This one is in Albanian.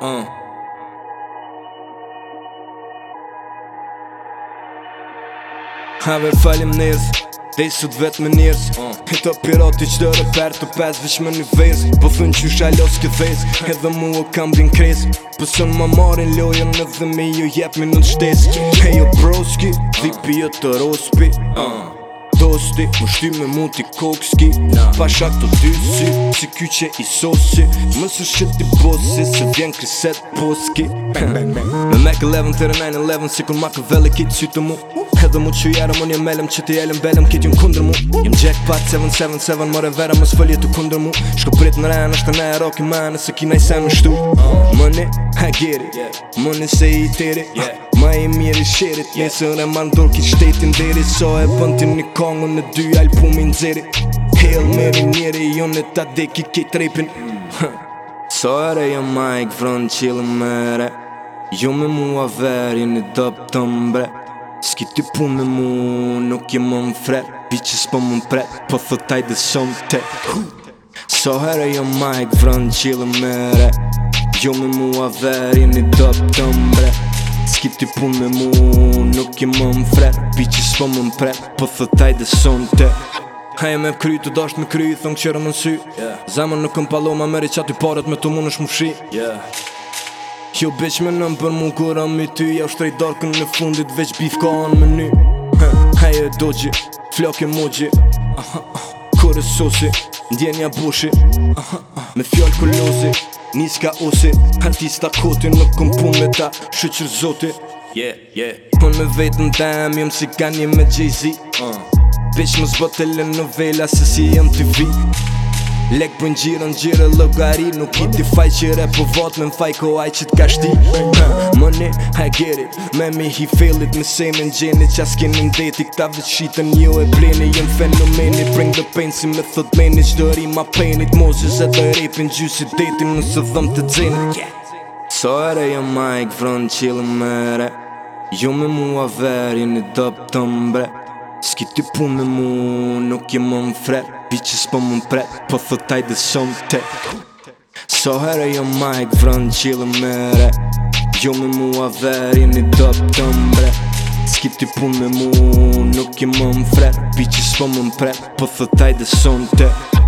Uh. Mm. Ha a falim nes Dhe i sot vet me njerës uh. I të pirati që të refer të pes Vish me një vez Po thënë që isha los këtë vez Edhe mu o kam din kres Po sën ma marin lojën Edhe me ju jep minut shtes mm. Hey o broski Dhipi jo të rospi uh posti Më shty me muti kokski Pa shak të dy sy Si ky që i sosi Më së shqit i Se vjen kriset poski Me Mac 11 të rë 9-11 Si kur makë vele kitë sy të mu Edhe mu që jarëm unë jem Që ti elem velem kitë jën kundër mu Jem jackpot 777 Mare vera më sfëllje t'u kundër mu Shko prit në rejën është në e roki Ma e nëse kina më shtu uh. Money, I get it Money se i tiri yeah. Ma i mirë i shirit Nesër e ma ndur ki shtetin deri So e pënti një kongu në dy alpumi në zirit Hell meri njeri Jo në ta deki ki trepin So e re jo ma i këvron qilë më re Jo me mua veri në dop të mbre Ski ty pu me mu nuk jem më më fret Pi që s'po më më pret Po thotaj dhe shumë te So herë jo ma i këvron qilë mëre re Jo me mua veri një dëpë të mbre Ski ti pun me mu Nuk i më më Pi që s'po më më pret Po thëtaj dhe son të Haje me kry, të dasht me kry, thëm qërë më sy yeah. nuk më palo, ma meri qatë i parët me të mund është më fshi yeah. Jo bitch me nëmë për mund kura ty Ja është darkën në fundit, veç bif ka anë më ny Haje e dojgji, flok e mojgji Kur e Ndjenja bushi Me fjall kolosi Nis ka osi Artista koti nuk këm pun me ta Shqyqër zoti Yeah, yeah Pun me vetën dam Jum si ka me Jay-Z uh. Bish më zbote novela Se si jem t'i vi Lek për njërë në gjirë e logari Nuk i ti faj qire për vot Me mfaj ko aj që t'ka shti Mëni, I get it Me mi he feel it Me se me n'gjeni qa s'kin në ndeti Këta vë qitë në jo e bleni Jem fenomeni Bring the pain si me thot meni Qdo ri ma painit Mozis e të rapin Gjusit detin në dhëm të dzin So e re jo ma i këvron qilë me re Jo me mu veri në dëpë të mbre Ski ti me mu nuk jem më më Vici s'po më mpret, po thotaj dhe shumë te So herë jo majk vrën qilë me re Jo me mua veri një dopë të mbre Skipti t'i pun me mu, nuk i më mfret Vici s'po më mpret, po thotaj dhe shumë te